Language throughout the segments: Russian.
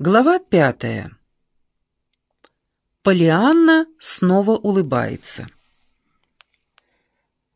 Глава пятая. Полианна снова улыбается.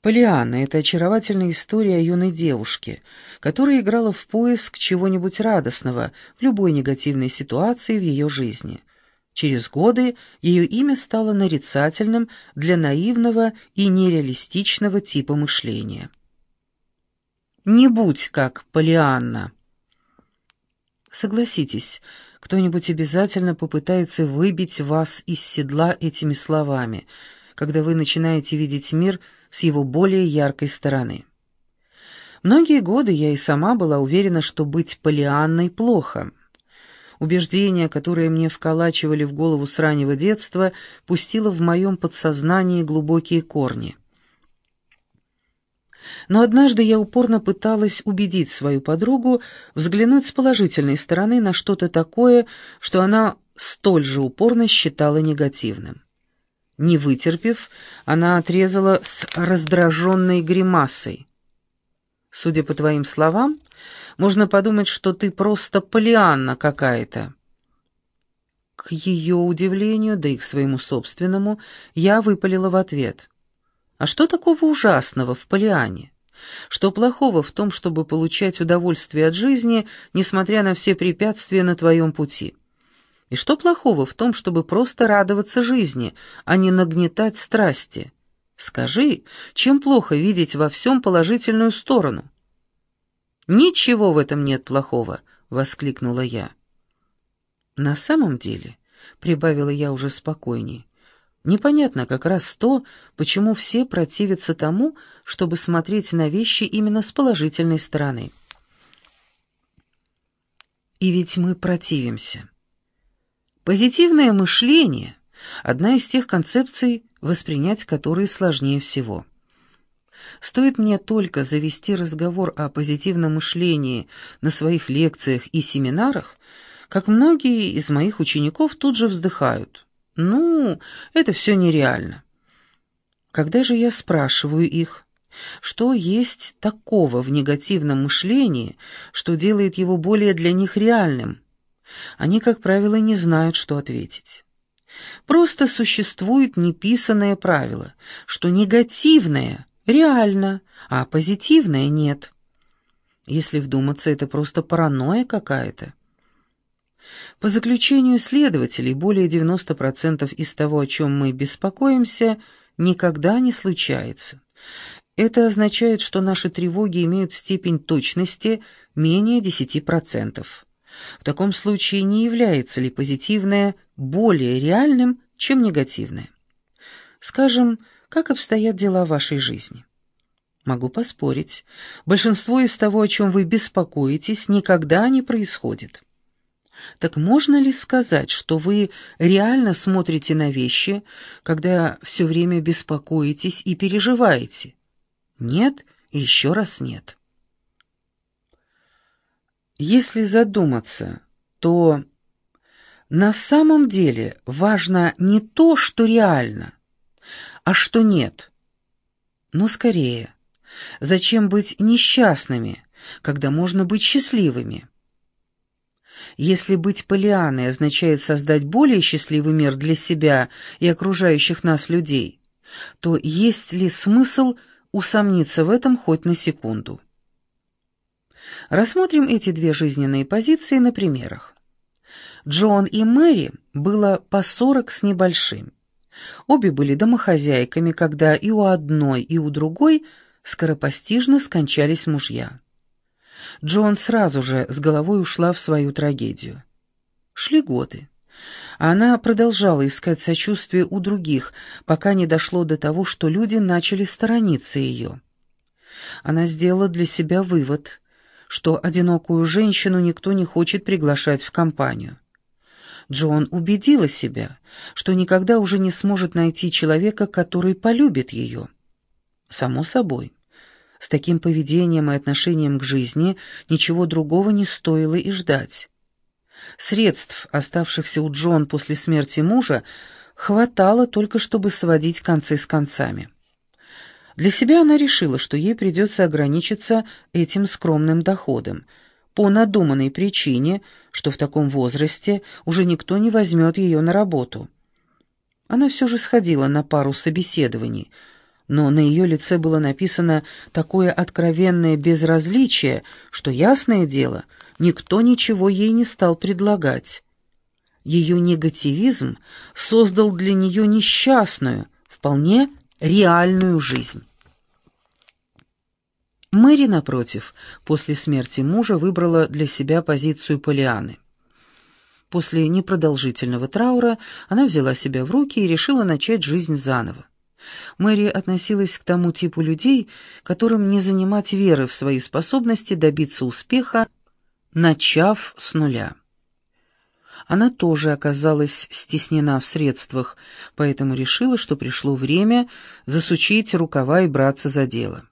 Полианна — это очаровательная история о юной девушке, которая играла в поиск чего-нибудь радостного в любой негативной ситуации в ее жизни. Через годы ее имя стало нарицательным для наивного и нереалистичного типа мышления. «Не будь как Полианна». Согласитесь, кто-нибудь обязательно попытается выбить вас из седла этими словами, когда вы начинаете видеть мир с его более яркой стороны. Многие годы я и сама была уверена, что быть Полианной плохо. Убеждение, которое мне вколачивали в голову с раннего детства, пустило в моем подсознании глубокие корни. Но однажды я упорно пыталась убедить свою подругу взглянуть с положительной стороны на что-то такое, что она столь же упорно считала негативным. Не вытерпев, она отрезала с раздраженной гримасой. «Судя по твоим словам, можно подумать, что ты просто Полианна какая-то». К ее удивлению, да и к своему собственному, я выпалила в ответ. А что такого ужасного в Полиане? Что плохого в том, чтобы получать удовольствие от жизни, несмотря на все препятствия на твоем пути? И что плохого в том, чтобы просто радоваться жизни, а не нагнетать страсти? Скажи, чем плохо видеть во всем положительную сторону? «Ничего в этом нет плохого», — воскликнула я. «На самом деле», — прибавила я уже спокойнее, Непонятно как раз то, почему все противятся тому, чтобы смотреть на вещи именно с положительной стороны. И ведь мы противимся. Позитивное мышление — одна из тех концепций, воспринять которые сложнее всего. Стоит мне только завести разговор о позитивном мышлении на своих лекциях и семинарах, как многие из моих учеников тут же вздыхают. Ну, это все нереально. Когда же я спрашиваю их, что есть такого в негативном мышлении, что делает его более для них реальным, они, как правило, не знают, что ответить. Просто существует неписанное правило, что негативное реально, а позитивное нет. Если вдуматься, это просто паранойя какая-то. По заключению следователей, более 90% из того, о чем мы беспокоимся, никогда не случается. Это означает, что наши тревоги имеют степень точности менее 10%. В таком случае не является ли позитивное более реальным, чем негативное? Скажем, как обстоят дела в вашей жизни? Могу поспорить, большинство из того, о чем вы беспокоитесь, никогда не происходит. Так можно ли сказать, что вы реально смотрите на вещи, когда все время беспокоитесь и переживаете? Нет и еще раз нет. Если задуматься, то на самом деле важно не то, что реально, а что нет. Но скорее, зачем быть несчастными, когда можно быть счастливыми? Если быть Полианой означает создать более счастливый мир для себя и окружающих нас людей, то есть ли смысл усомниться в этом хоть на секунду? Рассмотрим эти две жизненные позиции на примерах. Джон и Мэри было по сорок с небольшим. Обе были домохозяйками, когда и у одной, и у другой скоропостижно скончались мужья. Джон сразу же с головой ушла в свою трагедию. Шли годы. Она продолжала искать сочувствие у других, пока не дошло до того, что люди начали сторониться ее. Она сделала для себя вывод, что одинокую женщину никто не хочет приглашать в компанию. Джон убедила себя, что никогда уже не сможет найти человека, который полюбит ее. Само собой. С таким поведением и отношением к жизни ничего другого не стоило и ждать. Средств, оставшихся у Джон после смерти мужа, хватало только, чтобы сводить концы с концами. Для себя она решила, что ей придется ограничиться этим скромным доходом, по надуманной причине, что в таком возрасте уже никто не возьмет ее на работу. Она все же сходила на пару собеседований, но на ее лице было написано такое откровенное безразличие, что, ясное дело, никто ничего ей не стал предлагать. Ее негативизм создал для нее несчастную, вполне реальную жизнь. Мэри, напротив, после смерти мужа выбрала для себя позицию Полианы. После непродолжительного траура она взяла себя в руки и решила начать жизнь заново. Мэри относилась к тому типу людей, которым не занимать веры в свои способности добиться успеха, начав с нуля. Она тоже оказалась стеснена в средствах, поэтому решила, что пришло время засучить рукава и браться за дело.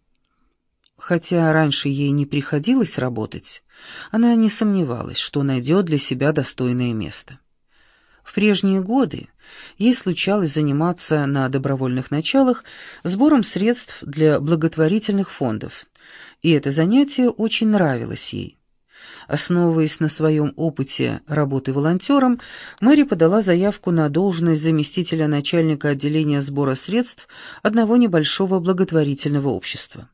Хотя раньше ей не приходилось работать, она не сомневалась, что найдет для себя достойное место. В прежние годы ей случалось заниматься на добровольных началах сбором средств для благотворительных фондов, и это занятие очень нравилось ей. Основываясь на своем опыте работы волонтером, Мэри подала заявку на должность заместителя начальника отделения сбора средств одного небольшого благотворительного общества.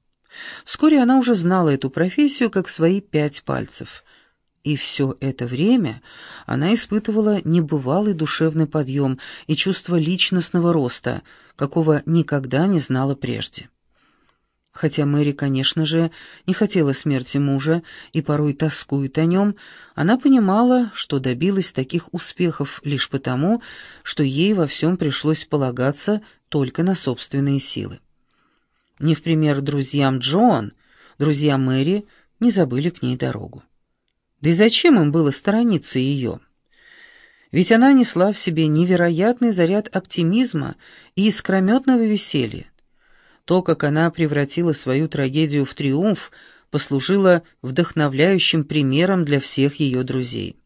Вскоре она уже знала эту профессию как свои пять пальцев. И все это время она испытывала небывалый душевный подъем и чувство личностного роста, какого никогда не знала прежде. Хотя Мэри, конечно же, не хотела смерти мужа и порой тоскует о нем, она понимала, что добилась таких успехов лишь потому, что ей во всем пришлось полагаться только на собственные силы. Не в пример друзьям Джоан, друзья Мэри не забыли к ней дорогу. Да и зачем им было сторониться ее? Ведь она несла в себе невероятный заряд оптимизма и искрометного веселья. То, как она превратила свою трагедию в триумф, послужило вдохновляющим примером для всех ее друзей.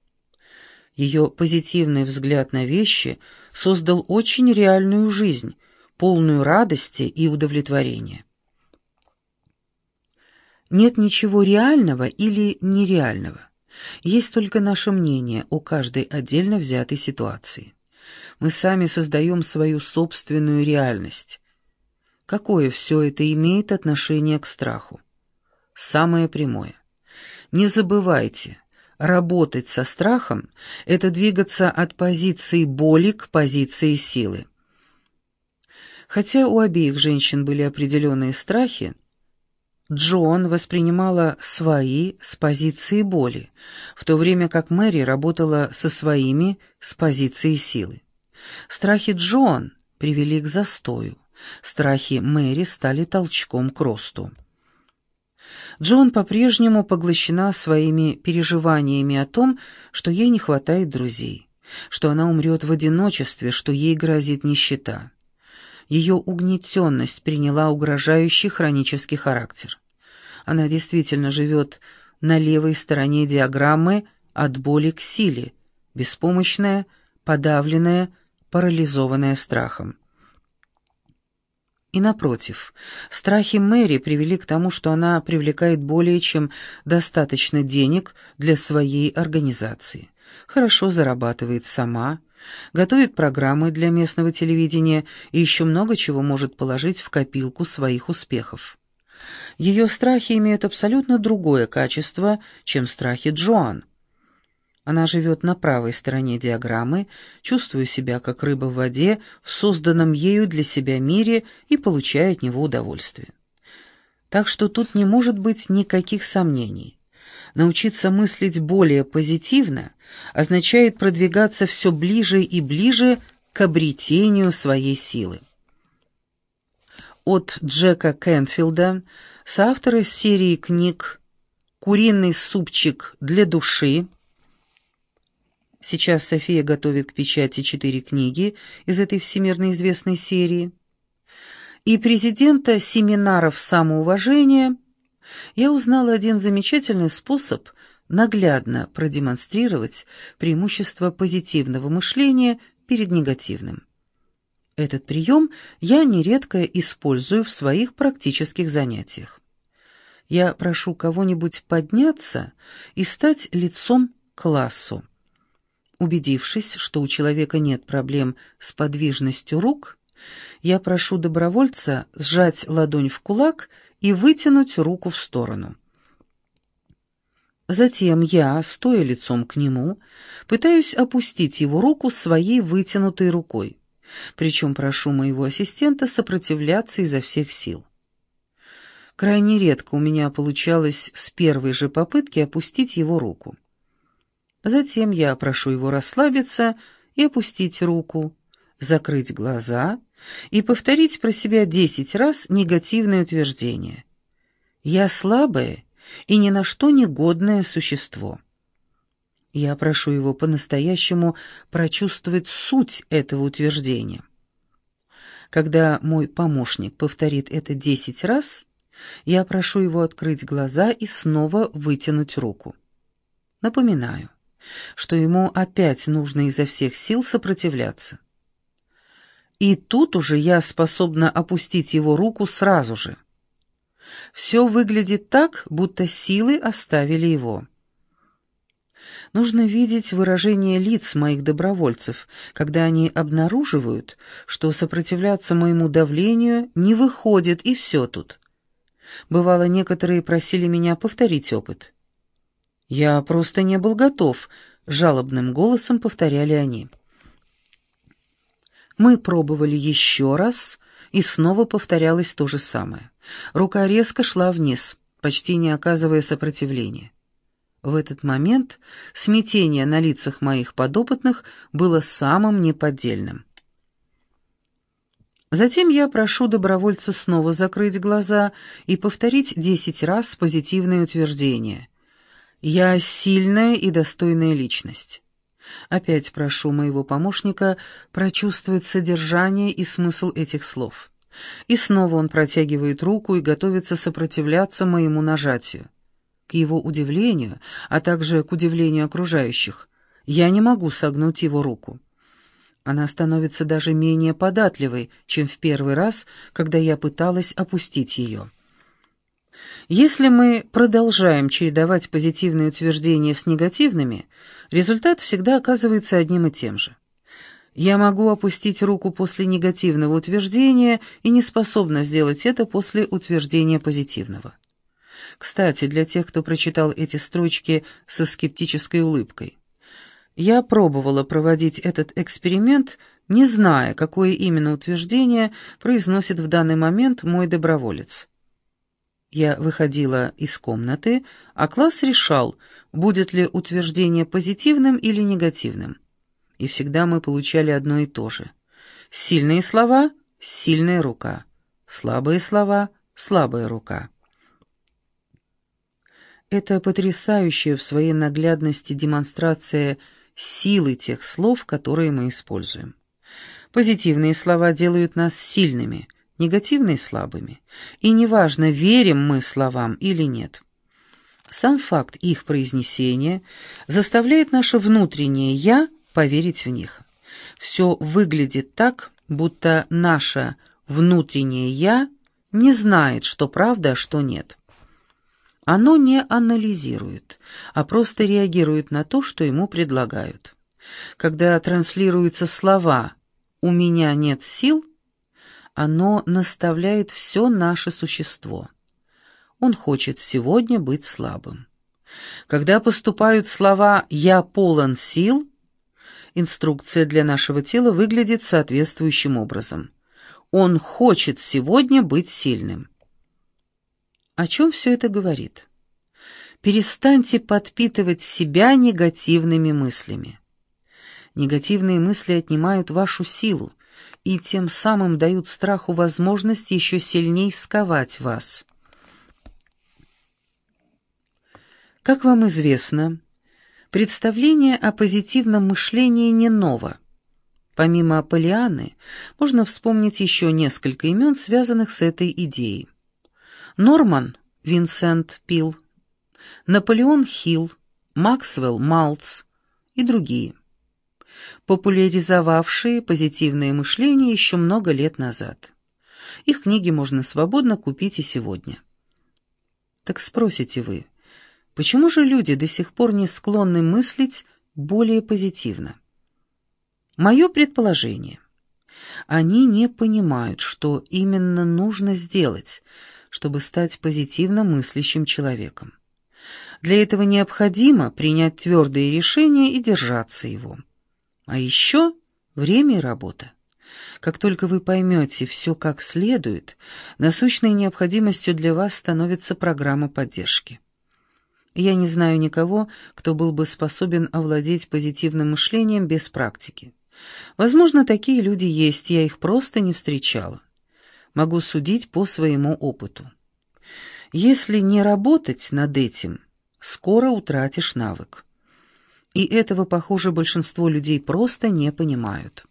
Ее позитивный взгляд на вещи создал очень реальную жизнь, полную радости и удовлетворения. Нет ничего реального или нереального. Есть только наше мнение о каждой отдельно взятой ситуации. Мы сами создаем свою собственную реальность. Какое все это имеет отношение к страху? Самое прямое. Не забывайте, работать со страхом – это двигаться от позиции боли к позиции силы. Хотя у обеих женщин были определенные страхи, Джон воспринимала свои с позиции боли, в то время как Мэри работала со своими с позиции силы. Страхи Джон привели к застою, страхи Мэри стали толчком к росту. Джон по-прежнему поглощена своими переживаниями о том, что ей не хватает друзей, что она умрет в одиночестве, что ей грозит нищета ее угнетенность приняла угрожающий хронический характер. Она действительно живет на левой стороне диаграммы от боли к силе, беспомощная, подавленная, парализованная страхом. И напротив, страхи Мэри привели к тому, что она привлекает более чем достаточно денег для своей организации, хорошо зарабатывает сама, готовит программы для местного телевидения и еще много чего может положить в копилку своих успехов. Ее страхи имеют абсолютно другое качество, чем страхи Джоан. Она живет на правой стороне диаграммы, чувствуя себя как рыба в воде в созданном ею для себя мире и получая от него удовольствие. Так что тут не может быть никаких сомнений. Научиться мыслить более позитивно означает продвигаться все ближе и ближе к обретению своей силы. От Джека Кентфилда, соавтора серии книг «Куриный супчик для души», Сейчас София готовит к печати четыре книги из этой всемирно известной серии. И президента семинаров самоуважения я узнала один замечательный способ наглядно продемонстрировать преимущество позитивного мышления перед негативным. Этот прием я нередко использую в своих практических занятиях. Я прошу кого-нибудь подняться и стать лицом классу. Убедившись, что у человека нет проблем с подвижностью рук, я прошу добровольца сжать ладонь в кулак и вытянуть руку в сторону. Затем я, стоя лицом к нему, пытаюсь опустить его руку своей вытянутой рукой, причем прошу моего ассистента сопротивляться изо всех сил. Крайне редко у меня получалось с первой же попытки опустить его руку. Затем я прошу его расслабиться и опустить руку, закрыть глаза и повторить про себя десять раз негативное утверждение. «Я слабое и ни на что не годное существо». Я прошу его по-настоящему прочувствовать суть этого утверждения. Когда мой помощник повторит это десять раз, я прошу его открыть глаза и снова вытянуть руку. Напоминаю что ему опять нужно изо всех сил сопротивляться. И тут уже я способна опустить его руку сразу же. Все выглядит так, будто силы оставили его. Нужно видеть выражение лиц моих добровольцев, когда они обнаруживают, что сопротивляться моему давлению не выходит, и все тут. Бывало, некоторые просили меня повторить опыт. «Я просто не был готов», — жалобным голосом повторяли они. Мы пробовали еще раз, и снова повторялось то же самое. Рука резко шла вниз, почти не оказывая сопротивления. В этот момент смятение на лицах моих подопытных было самым неподдельным. Затем я прошу добровольца снова закрыть глаза и повторить десять раз позитивное утверждение. Я сильная и достойная личность. Опять прошу моего помощника прочувствовать содержание и смысл этих слов. И снова он протягивает руку и готовится сопротивляться моему нажатию. К его удивлению, а также к удивлению окружающих, я не могу согнуть его руку. Она становится даже менее податливой, чем в первый раз, когда я пыталась опустить ее. Если мы продолжаем чередовать позитивные утверждения с негативными, результат всегда оказывается одним и тем же. Я могу опустить руку после негативного утверждения и не способна сделать это после утверждения позитивного. Кстати, для тех, кто прочитал эти строчки со скептической улыбкой. Я пробовала проводить этот эксперимент, не зная, какое именно утверждение произносит в данный момент мой доброволец. Я выходила из комнаты, а класс решал, будет ли утверждение позитивным или негативным. И всегда мы получали одно и то же. Сильные слова — сильная рука. Слабые слова — слабая рука. Это потрясающая в своей наглядности демонстрация силы тех слов, которые мы используем. Позитивные слова делают нас сильными — негативные слабыми, и неважно, верим мы словам или нет. Сам факт их произнесения заставляет наше внутреннее «я» поверить в них. Все выглядит так, будто наше внутреннее «я» не знает, что правда, а что нет. Оно не анализирует, а просто реагирует на то, что ему предлагают. Когда транслируются слова «у меня нет сил», оно наставляет все наше существо. Он хочет сегодня быть слабым. Когда поступают слова «я полон сил», инструкция для нашего тела выглядит соответствующим образом. Он хочет сегодня быть сильным. О чем все это говорит? Перестаньте подпитывать себя негативными мыслями. Негативные мысли отнимают вашу силу, и тем самым дают страху возможность еще сильней сковать вас. Как вам известно, представление о позитивном мышлении не ново. Помимо Полианы, можно вспомнить еще несколько имен, связанных с этой идеей. Норман Винсент Пил, Наполеон Хилл, Максвелл Малц и другие популяризовавшие позитивное мышление еще много лет назад. Их книги можно свободно купить и сегодня. Так спросите вы, почему же люди до сих пор не склонны мыслить более позитивно? Мое предположение. Они не понимают, что именно нужно сделать, чтобы стать позитивно мыслящим человеком. Для этого необходимо принять твердое решение и держаться его. А еще время и работа. Как только вы поймете все как следует, насущной необходимостью для вас становится программа поддержки. Я не знаю никого, кто был бы способен овладеть позитивным мышлением без практики. Возможно, такие люди есть, я их просто не встречала. Могу судить по своему опыту. Если не работать над этим, скоро утратишь навык. И этого, похоже, большинство людей просто не понимают.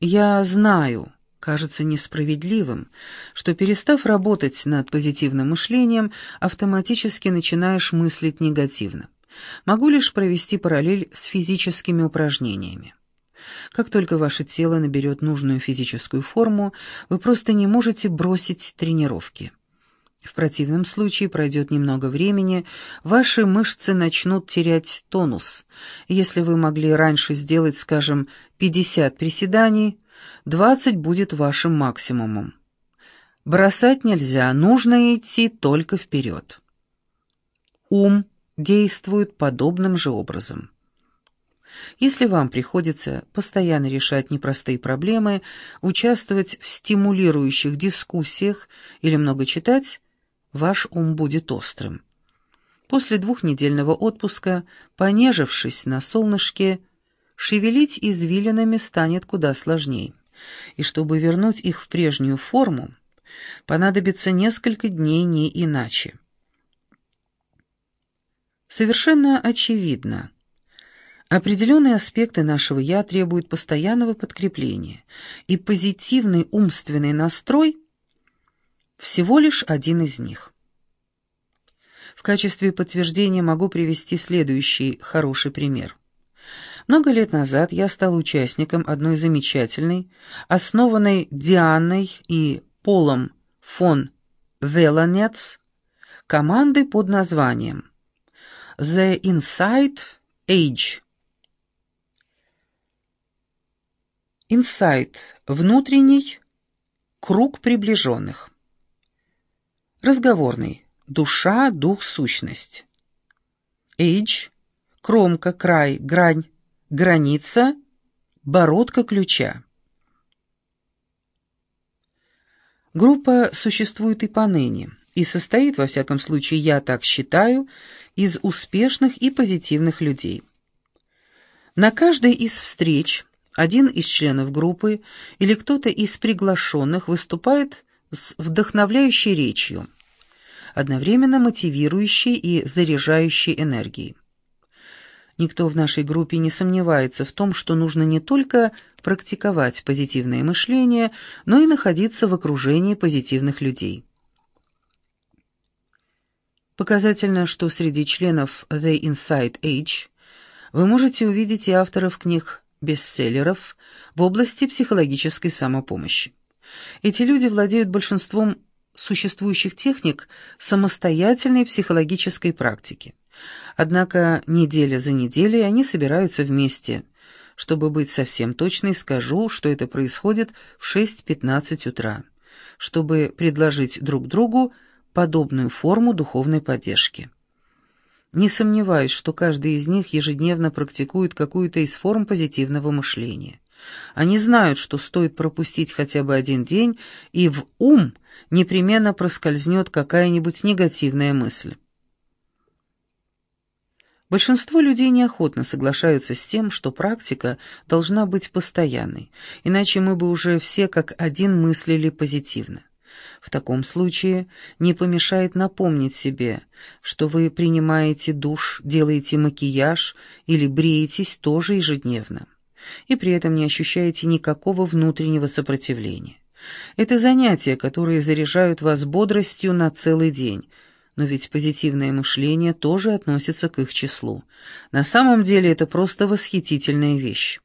Я знаю, кажется несправедливым, что, перестав работать над позитивным мышлением, автоматически начинаешь мыслить негативно. Могу лишь провести параллель с физическими упражнениями. Как только ваше тело наберет нужную физическую форму, вы просто не можете бросить тренировки. В противном случае пройдет немного времени, ваши мышцы начнут терять тонус. Если вы могли раньше сделать, скажем, 50 приседаний, 20 будет вашим максимумом. Бросать нельзя, нужно идти только вперед. Ум действует подобным же образом. Если вам приходится постоянно решать непростые проблемы, участвовать в стимулирующих дискуссиях или много читать, ваш ум будет острым. После двухнедельного отпуска, понежившись на солнышке, шевелить извилинами станет куда сложнее. И чтобы вернуть их в прежнюю форму, понадобится несколько дней не иначе. Совершенно очевидно, определенные аспекты нашего «я» требуют постоянного подкрепления, и позитивный умственный настрой – всего лишь один из них. В качестве подтверждения могу привести следующий хороший пример – много лет назад я стал участником одной замечательной, основанной Дианой и Полом фон Веланец, команды под названием «The Inside Age». Инсайт – внутренний круг приближенных. Разговорный – душа, дух, сущность. Age – кромка, край, грань, Граница – бородка ключа. Группа существует и поныне, и состоит, во всяком случае, я так считаю, из успешных и позитивных людей. На каждой из встреч один из членов группы или кто-то из приглашенных выступает с вдохновляющей речью, одновременно мотивирующей и заряжающей энергией. Никто в нашей группе не сомневается в том, что нужно не только практиковать позитивное мышление, но и находиться в окружении позитивных людей. Показательно, что среди членов The Inside Age вы можете увидеть и авторов книг бестселлеров в области психологической самопомощи. Эти люди владеют большинством существующих техник самостоятельной психологической практики. Однако неделя за неделей они собираются вместе. Чтобы быть совсем точной, скажу, что это происходит в 6.15 утра, чтобы предложить друг другу подобную форму духовной поддержки. Не сомневаюсь, что каждый из них ежедневно практикует какую-то из форм позитивного мышления. Они знают, что стоит пропустить хотя бы один день, и в ум непременно проскользнет какая-нибудь негативная мысль. Большинство людей неохотно соглашаются с тем, что практика должна быть постоянной, иначе мы бы уже все как один мыслили позитивно. В таком случае не помешает напомнить себе, что вы принимаете душ, делаете макияж или бреетесь тоже ежедневно, и при этом не ощущаете никакого внутреннего сопротивления. Это занятия, которые заряжают вас бодростью на целый день – но ведь позитивное мышление тоже относится к их числу. На самом деле это просто восхитительная вещь.